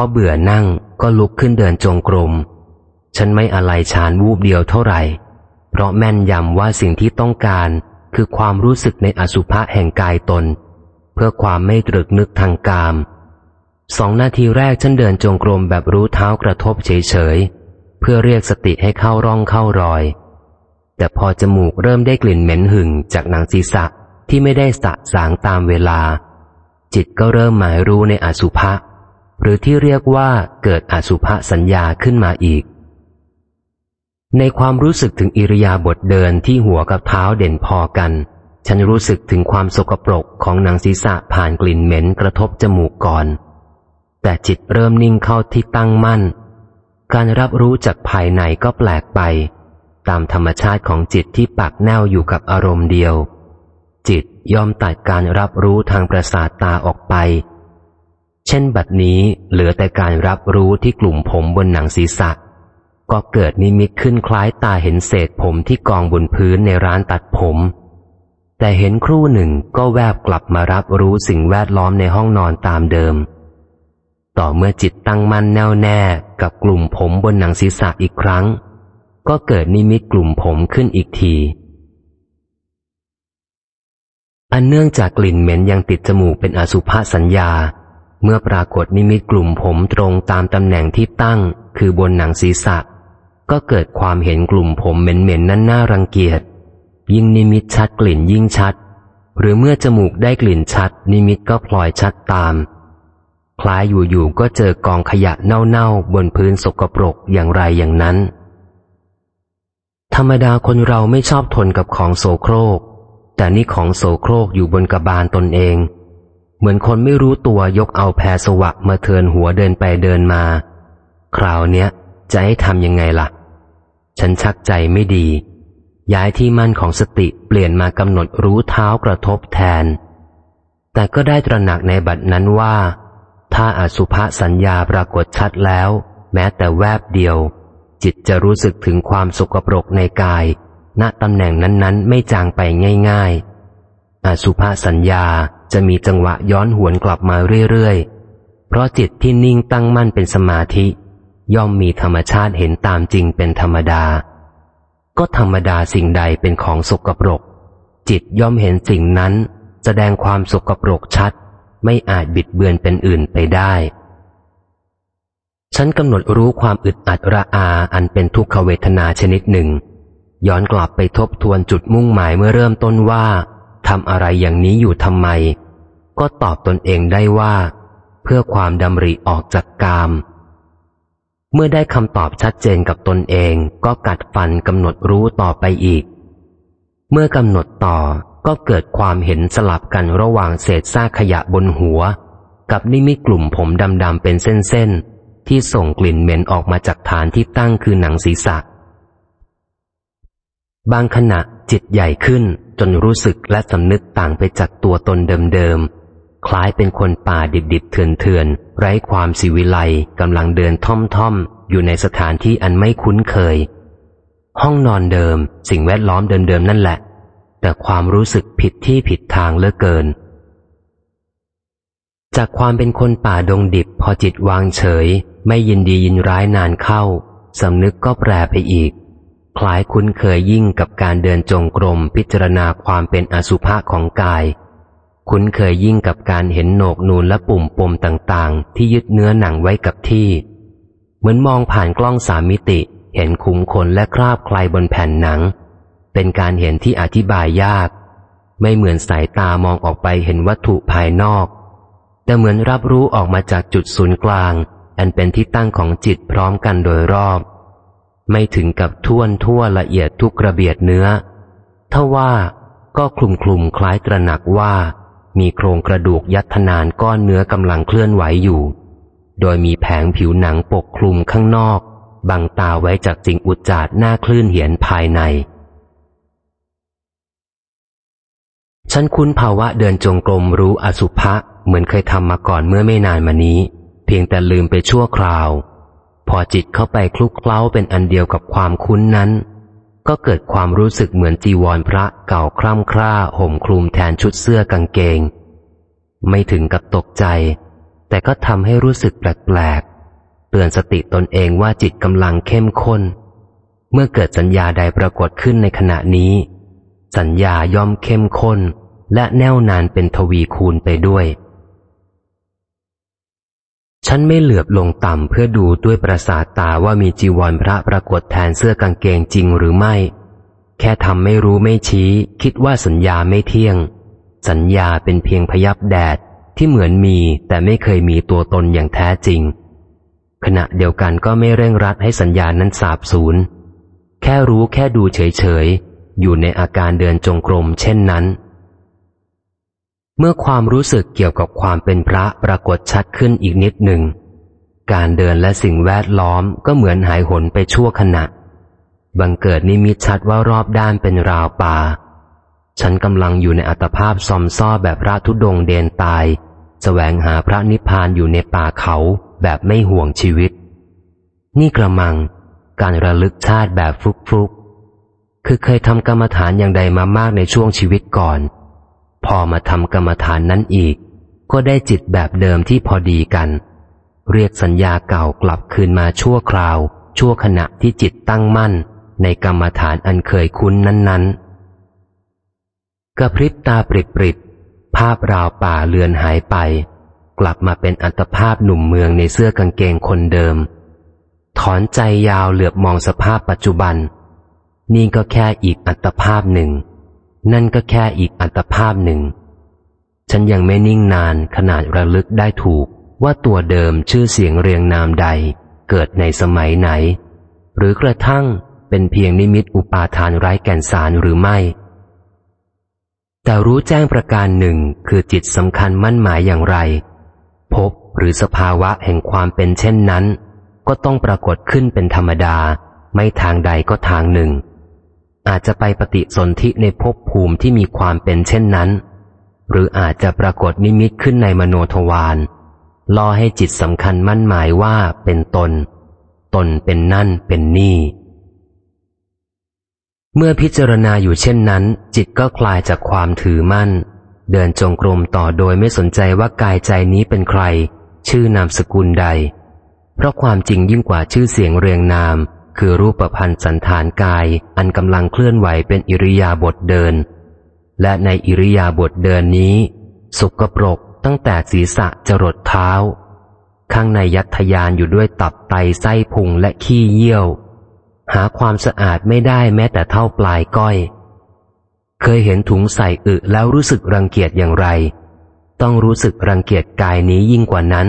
อเบื่อนั่งก็ลุกขึ้นเดินจงกรม ฉันไม่อะไรชานวูบเดียวเท่าไหร่ เพราะแม่นยำว่าสิ่งที่ต้องการคือความรู้สึกในอสุภะแห่งกายตน เพื่อความไม่ตรึกนึกทางกาม สองนาทีแรกฉันเดินจงกรมแบบรู้เท้ากระทบเฉยๆ เพื่อเรียกสติให้เข้าร่องเข้ารอย แต่พอจมูกเริ่มได้กลิ่นเหม็นหึ่งจากหนังศีรษะที่ไม่ได้สะสางตามเวลา จิตก็เริ่มหมายรู้ในอสุภะ หรือที่เรียกว่าเกิดอสุภสัญญาขึ้นมาอีก ในความรู้สึกถึงอิริยาบถเดินที่หัวกับเท้าเด่นพอกัน ฉันรู้สึกถึงความสกปรกของหนังศีรษะผ่านกลิ่นเหม็นกระทบจมูกก่อน แต่จิตเริ่มนิ่งเข้าที่ตั้งมั่น การรับรู้จากภายในก็แปลกไป ตามธรรมชาติของจิตที่ปักแนวอยู่กับอารมณ์เดียว จิตยอมตัดการรับรู้ทางประสาทตาออกไป เช่นบัดนี้เหลือแต่การรับรู้ที่กลุ่มผมบนหนังศีรษะ ก็เกิดนิมิตขึ้นคล้ายตาเห็นเศษผมที่กองบนพื้นในร้านตัดผม แต่เห็นครู่หนึ่งก็แวบกลับมารับรู้สิ่งแวดล้อมในห้องนอนตามเดิม ต่อเมื่อจิตตั้งมั่นแน่วแน่กับกลุ่มผมบนหนังศีรษะอีกครั้ง ก็เกิดนิมิตกลุ่มผมขึ้นอีกทีอันเนื่องจากกลิ่นเหม็นยังติดจมูกเป็นอสุภสัญญา เมื่อปรากฏนิมิตกลุ่มผมตรงตามตำแหน่งที่ตั้ง คือบนหนังศีรษะ ก็เกิดความเห็นกลุ่มผมเหม็นๆนั้นน่ารังเกียจ ยิ่งนิมิตชัดกลิ่นยิ่งชัด หรือเมื่อจมูกได้กลิ่นชัด นิมิตก็พลอยชัดตาม คล้ายอยู่ๆก็เจอกองขยะเน่าๆบนพื้นสกปรกอย่างไรอย่างนั้น ธรรมดาคนเราไม่ชอบทนกับของโสโครก แต่นี่ของโสโครกอยู่บนกระบาลตนเอง เหมือนคนไม่รู้ตัวยกเอาแพรสวะมาเทินหัวเดินไปเดินมา คราวเนี้ยจะให้ทำยังไงละ่ะ ฉันชักใจไม่ดี ย้ายที่มั่นของสติเปลี่ยนมากำหนดรู้เท้ากระทบแทน แต่ก็ได้ตระหนักในบัดนั้นว่า ถ้าอาสุภสัญญาปรากฏชัดแล้ว แม้แต่แวบเดียว จิตจะรู้สึกถึงความสกปรกในกาย ณตำแหน่งนั้นๆ ไม่จางไปง่าย ๆ อาสุภาสัญญาจะมีจังหวะย้อนหวนกลับมาเรื่อยๆ เพราะจิตที่นิ่งตั้งมั่นเป็นสมาธิ ย่อมมีธรรมชาติเห็นตามจริงเป็นธรรมดา ก็ธรรมดาสิ่งใดเป็นของสกปรก จิตย่อมเห็นสิ่งนั้น แสดงความสกปรกชัด ไม่อาจบิดเบือนเป็นอื่นไปได้ ฉันกำหนดรู้ความอึดอัดระอาอันเป็นทุกขเวทนาชนิดหนึ่ง ย้อนกลับไปทบทวนจุดมุ่งหมายเมื่อเริ่มต้นว่า ทำอะไรอย่างนี้อยู่ทำไม ก็ตอบตนเองได้ว่า เพื่อความดำริออกจากกาม เมื่อได้คำตอบชัดเจนกับตนเองก็กัดฟันกำหนดรู้ต่อไปอีก เมื่อกำหนดต่อก็เกิดความเห็นสลับกันระหว่างเศษซากขยะบนหัว กับนิมิตกลุ่มผมดำๆเป็นเส้นๆที่ส่งกลิ่นเหม็นออกมาจากฐานที่ตั้งคือหนังศีรษะ บางขณะจิตใหญ่ขึ้น จนรู้สึกและสำนึกต่างไปจากตัวตนเดิมๆ คล้ายเป็นคนป่าดิบๆ เถื่อนๆ ไร้ความสิวิไลกำลังเดินท่อมๆ อยู่ในสถานที่อันไม่คุ้นเคย ห้องนอนเดิม สิ่งแวดล้อมเดิมๆ นั่นแหละ แต่ความรู้สึกผิดที่ผิดทางเลือเกิน จากความเป็นคนป่าดงดิบพอจิตวางเฉย ไม่ยินดียินร้ายนานเข้าสำนึกก็แปรไปอีก คล้ายคุ้นเคยยิ่งกับการเดินจงกรมพิจารณาความเป็นอสุภะของกาย คุ้นเคยยิ่งกับการเห็นโหนกนูนและปุ่มปมต่างๆ ที่ยึดเนื้อหนังไว้กับที่ เหมือนมองผ่านกล้องสามมิติ เห็นขุมขนและคราบใครบนแผ่นหนัง เป็นการเห็นที่อธิบายยาก ไม่เหมือนสายตามองออกไปเห็นวัตถุภายนอก แต่เหมือนรับรู้ออกมาจากจุดศูนย์กลาง อันเป็นที่ตั้งของจิตพร้อมกันโดยรอบ ไม่ถึงกับท่วนทั่วละเอียดทุกกระเบียดเนื้อถ้าว่าก็คลุมคลุมคล้ายตระหนักว่า มีโครงกระดูกยัดทนานก้อนเนื้อกำลังเคลื่อนไหวอยู่ โดยมีแผงผิวหนังปกคลุมข้างนอก บังตาไว้จากสิ่งอุจจาดหน้าคลื่นเหียนภายใน ฉันคุ้นภาวะเดินจงกรมรู้อสุภะเหมือนเคยทำมาก่อนเมื่อไม่นานมานี้ เพียงแต่ลืมไปชั่วคราว พอจิตเข้าไปคลุกเคล้าเป็นอันเดียวกับความคุ้นนั้น ก็เกิดความรู้สึกเหมือนจีวรพระเก่าคร่ำคร่าห่มคลุมแทนชุดเสื้อกางเกง ไม่ถึงกับตกใจ แต่ก็ทำให้รู้สึกแปลกๆเตือนสติตนเองว่าจิตกำลังเข้มข้น เมื่อเกิดสัญญาใดปรากฏขึ้นในขณะนี้ สัญญาย่อมเข้มข้นและแน่วนานเป็นทวีคูณไปด้วย ฉันไม่เหลือบลงต่ำเพื่อดูด้วยประสาทตาว่ามีจีวรพระปรากฏแทนเสื้อกางเกงจริงหรือไม่ แค่ทำไม่รู้ไม่ชี้ คิดว่าสัญญาไม่เที่ยง สัญญาเป็นเพียงพยับแดดที่เหมือนมีแต่ไม่เคยมีตัวตนอย่างแท้จริง ขณะเดียวกันก็ไม่เร่งรัดให้สัญญานั้นสาบสูญแค่รู้แค่ดูเฉยๆ อยู่ในอาการเดินจงกรมเช่นนั้น เมื่อความรู้สึกเกี่ยวกับความเป็นพระปรากฏชัดขึ้นอีกนิดหนึ่ง การเดินและสิ่งแวดล้อมก็เหมือนหายหนไปชั่วขณะ บังเกิดนิมิตชัดว่ารอบด้านเป็นราวป่า ฉันกำลังอยู่ในอัตภาพซอมซ่อแบบพระทุดงเดนตายแสวงหาพระนิพพานอยู่ในป่าเขาแบบไม่ห่วงชีวิต นี่กระมัง การระลึกชาติแบบฟุกฟุกคือเคยทำกรรมฐานอย่างใดมามากในช่วงชีวิตก่อน พอมาทำกรรมฐานนั้นอีก ก็ได้จิตแบบเดิมที่พอดีกัน เรียกสัญญาเก่ากลับคืนมาชั่วคราว ชั่วขณะที่จิตตั้งมั่น ในกรรมฐานอันเคยคุ้นนั้น ๆ กระพริบตาปริบปริบภาพราวป่าเลือนหายไป กลับมาเป็นอัตภาพหนุ่มเมืองในเสื้อกางเกงคนเดิม ถอนใจยาวเหลือบมองสภาพปัจจุบัน นี่ก็แค่อีกอัตภาพหนึ่ง นั่นก็แค่อีกอัตภาพหนึ่ง ฉันยังไม่นิ่งนานขนาดระลึกได้ถูกว่าตัวเดิมชื่อเสียงเรียงนามใด เกิดในสมัยไหน หรือกระทั่งเป็นเพียงนิมิตอุปาทานไร้แก่นสารหรือไม่ แต่รู้แจ้งประการหนึ่งคือจิตสำคัญมั่นหมายอย่างไร พบหรือสภาวะแห่งความเป็นเช่นนั้น ก็ต้องปรากฏขึ้นเป็นธรรมดา ไม่ทางใดก็ทางหนึ่ง อาจจะไปปฏิสนธิในภพภูมิที่มีความเป็นเช่นนั้น หรืออาจจะปรากฏนิมิตขึ้นในมโนทวารล่อให้จิตสำคัญมั่นหมายว่าเป็นตน ตนเป็นนั่นเป็นนี่ เมื่อพิจารณาอยู่เช่นนั้น จิตก็คลายจากความถือมั่น เดินจงกรมต่อโดยไม่สนใจว่ากายใจนี้เป็นใคร ชื่อนามสกุลใด เพราะความจริงยิ่งกว่าชื่อเสียงเรียงนาม คือรูปพันธ์สันฐานกายอันกำลังเคลื่อนไหวเป็นอิริยาบถเดิน และในอิริยาบถเดินนี้ สุกปรกตั้งแต่ศีรษะจรดเท้า ข้างในยัดทยานอยู่ด้วยตับไตไส้พุงและขี้เยี่ยว หาความสะอาดไม่ได้แม้แต่เท่าปลายก้อย เคยเห็นถุงใส่อึแล้วรู้สึกรังเกียจอย่างไร ต้องรู้สึกรังเกียจกายนี้ยิ่งกว่านั้น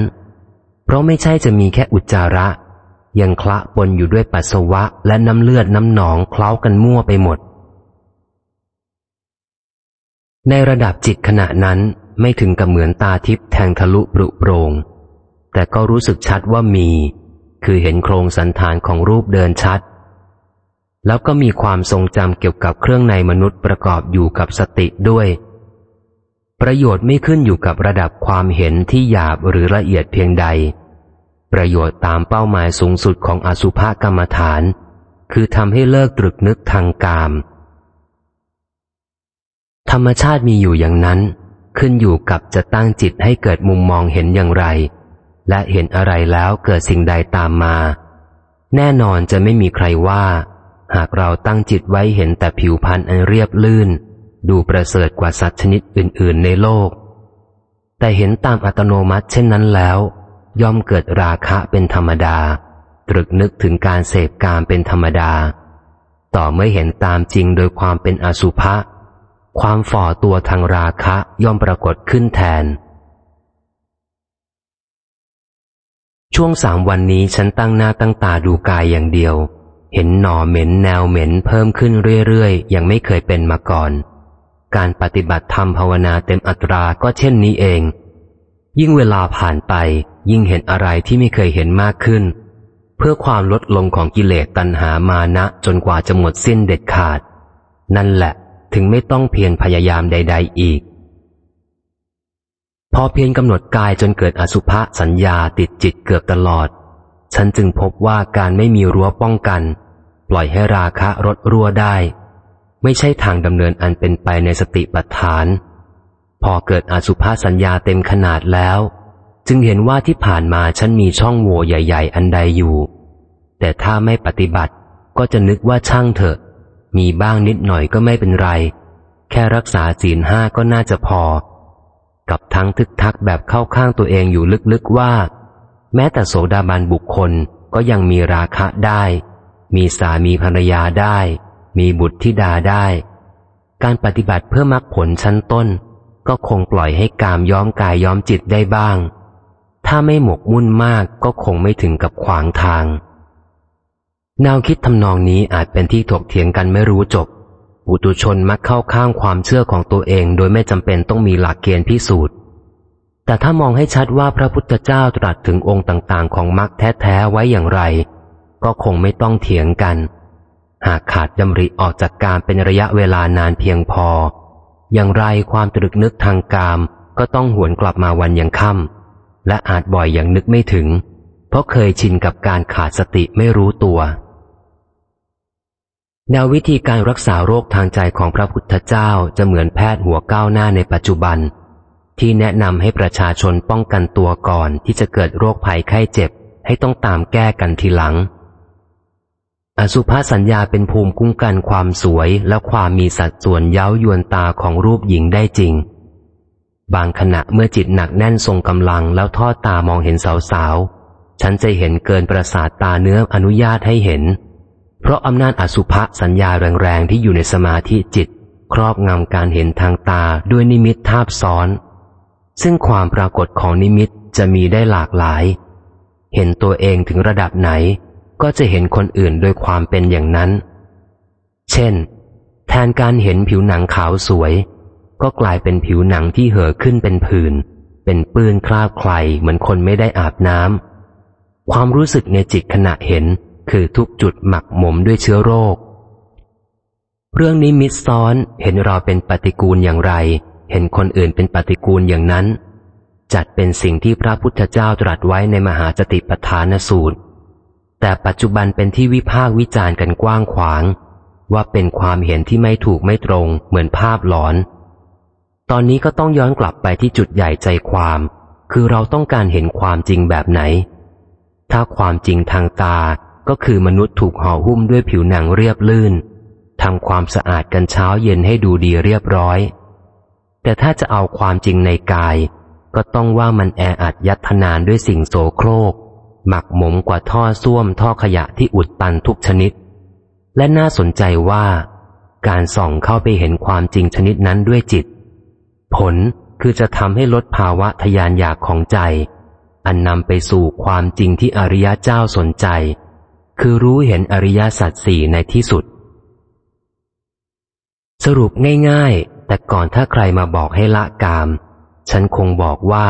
เพราะไม่ใช่จะมีแค่อุจจาระ ยังคละปนอยู่ด้วยปัสสาวะและน้ำเลือดน้ำหนองเคล้ากันมั่วไปหมด ในระดับจิตขณะนั้นไม่ถึงกับเหมือนตาทิพย์แทงทะลุปรุโปรง แต่ก็รู้สึกชัดว่ามี คือเห็นโครงสันฐานของรูปเดินชัด แล้วก็มีความทรงจำเกี่ยวกับเครื่องในมนุษย์ประกอบอยู่กับสติด้วย ประโยชน์ไม่ขึ้นอยู่กับระดับความเห็นที่หยาบหรือละเอียดเพียงใด ประโยชน์ตามเป้าหมายสูงสุดของอสุภกรรมฐาน คือทำให้เลิกตรึกนึกทางกาม ธรรมชาติมีอยู่อย่างนั้น ขึ้นอยู่กับจะตั้งจิตให้เกิดมุมมองเห็นอย่างไร และเห็นอะไรแล้วเกิดสิ่งใดตามมา แน่นอนจะไม่มีใครว่า หากเราตั้งจิตไว้เห็นแต่ผิวพรรณอันเรียบลื่น ดูประเสริฐกว่าสัตว์ชนิดอื่น ๆ ในโลก แต่เห็นตามอัตโนมัติเช่นนั้นแล้ว ย่อมเกิดราคะเป็นธรรมดา ตรึกนึกถึงการเสพกามเป็นธรรมดา ต่อเมื่อเห็นตามจริงโดยความเป็นอสุภะความฝ่อตัวทางราคะย่อมปรากฏขึ้นแทน ช่วงสามวันนี้ฉันตั้งหน้าตั้งตาดูกายอย่างเดียว เห็นหน่อเหม็นแนวเหม็นเพิ่มขึ้นเรื่อยๆ ยังไม่เคยเป็นมาก่อน การปฏิบัติธรรมภาวนาเต็มอัตราก็เช่นนี้เอง ยิ่งเวลาผ่านไป ยิ่งเห็นอะไรที่ไม่เคยเห็นมากขึ้น เพื่อความลดลงของกิเลสตัณหามานะจนกว่าจะหมดสิ้นเด็ดขาด นั่นแหละถึงไม่ต้องเพียรพยายามใด ๆ อีก พอเพียรกำหนดกายจนเกิดอสุภะสัญญาติดจิตเกือบตลอด ฉันจึงพบว่าการไม่มีรั้วป้องกัน ปล่อยให้ราคะรถรั่วได้ ไม่ใช่ทางดำเนินอันเป็นไปในสติปัฏฐาน พอเกิดอสุภาสัญญาเต็มขนาดแล้ว จึงเห็นว่าที่ผ่านมาฉันมีช่องโหว่ใหญ่ ๆ อันใดอยู่ แต่ถ้าไม่ปฏิบัติก็จะนึกว่าช่างเถอะ มีบ้างนิดหน่อยก็ไม่เป็นไร แค่รักษาศีลห้าก็น่าจะพอ กับทั้งทึกทักแบบเข้าข้างตัวเองอยู่ลึกๆว่า แม้แต่โสดาบันบุคคลก็ยังมีราคะได้ มีสามีภรรยาได้ มีบุตรธิดาได้ การปฏิบัติเพื่อมรรคผลชั้นต้น ก็คงปล่อยให้กามย้อมกายย้อมจิตได้บ้าง ถ้าไม่หมกมุ่นมากก็คงไม่ถึงกับขวางทาง แนวคิดทำนองนี้อาจเป็นที่ถกเถียงกันไม่รู้จบ ปุตุชนมักเข้าข้างความเชื่อของตัวเอง โดยไม่จำเป็นต้องมีหลักเกณฑ์พิสูจน์ แต่ถ้ามองให้ชัดว่าพระพุทธเจ้าตรัสถึงองค์ต่าง ๆ ของมรรคแท้ ๆ ไว้อย่างไร ก็คงไม่ต้องเถียงกัน หากขาดดำริออกจากการเป็นระยะเวลานานเพียงพอ อย่างไรความตรึกนึกทางกามก็ต้องหวนกลับมาวันยังค่ำ และอาจบ่อยอย่างนึกไม่ถึง เพราะเคยชินกับการขาดสติไม่รู้ตัว แนววิธีการรักษาโรคทางใจของพระพุทธเจ้าจะเหมือนแพทย์หัวก้าวหน้าในปัจจุบัน ที่แนะนำให้ประชาชนป้องกันตัวก่อนที่จะเกิดโรคภัยไข้เจ็บ ให้ต้องตามแก้กันทีหลัง อสุภาสัญญาเป็นภูมิคุ้มกันความสวยและความมีสัดส่วนเย้ายวนตาของรูปหญิงได้จริง บางขณะเมื่อจิตหนักแน่นทรงกำลังแล้วทอดตามองเห็นสาวๆ ฉันจะเห็นเกินประสาทตาเนื้ออนุญาตให้เห็น เพราะอำนาจอสุภะสัญญาแรงๆ ที่อยู่ในสมาธิจิต ครอบงำการเห็นทางตาด้วยนิมิตทาบซ้อน ซึ่งความปรากฏของนิมิตจะมีได้หลากหลาย เห็นตัวเองถึงระดับไหน ก็จะเห็นคนอื่นโดยความเป็นอย่างนั้น เช่น แทนการเห็นผิวหนังขาวสวย ก็กลายเป็นผิวหนังที่เห่อขึ้นเป็นผื่น เป็นปื้นคราบใครเหมือนคนไม่ได้อาบน้ำ ความรู้สึกในจิตขณะเห็น คือทุกจุดหมักหมมด้วยเชื้อโรค เรื่องนี้มิดซ้อนเห็นเราเป็นปฏิกูลอย่างไร เห็นคนอื่นเป็นปฏิกูลอย่างนั้น จัดเป็นสิ่งที่พระพุทธเจ้าตรัสไว้ในมหาจติปฐานสูตร แต่ปัจจุบันเป็นที่วิพากษ์วิจารณ์กันกว้างขวาง ว่าเป็นความเห็นที่ไม่ถูกไม่ตรงเหมือนภาพหลอน ตอนนี้ก็ต้องย้อนกลับไปที่จุดใหญ่ใจความ คือเราต้องการเห็นความจริงแบบไหน ถ้าความจริงทางตาก็คือมนุษย์ถูกห่อหุ้มด้วยผิวหนังเรียบลื่นทำความสะอาดกันเช้าเย็นให้ดูดีเรียบร้อย แต่ถ้าจะเอาความจริงในกาย ก็ต้องว่ามันแออัดยัดทนานด้วยสิ่งโสโครก หมักหมมกว่าท่อส้วมท่อขยะที่อุดตันทุกชนิด และน่าสนใจว่า การส่องเข้าไปเห็นความจริงชนิดนั้นด้วยจิต ผลคือจะทำให้ลดภาวะทยานอยากของใจ อันนำไปสู่ความจริงที่อริยะเจ้าสนใจ คือรู้เห็นอริยสัจสี่ในที่สุด สรุปง่ายๆ แต่ก่อนถ้าใครมาบอกให้ละกาม ฉันคงบอกว่า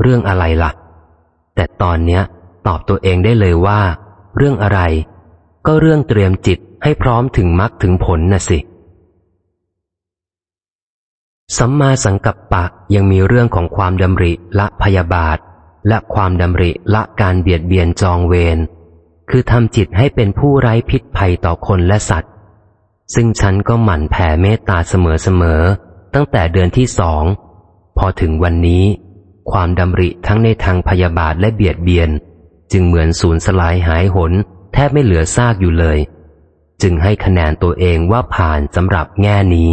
เรื่องอะไรละ่ะ แต่ตอนเนี้ย ตอบตัวเองได้เลยว่า เรื่องอะไร ก็เรื่องเตรียมจิตให้พร้อมถึงมรรคถึงผลน่ะสิ สัมมาสังกัปปะยังมีเรื่องของความดำริละพยาบาท และความดำริละการเบียดเบียนจองเวรคือทำจิตให้เป็นผู้ไร้พิษภัยต่อคนและสัตว์ ซึ่งฉันก็หมั่นแผ่เมตตาเสมอๆตั้งแต่เดือนที่สอง พอถึงวันนี้ ความดำริทั้งในทางพยาบาทและเบียดเบียน จึงเหมือนสูญสลายหายหน แทบไม่เหลือซากอยู่เลย จึงให้คะแนนตัวเองว่าผ่านสำหรับแง่นี้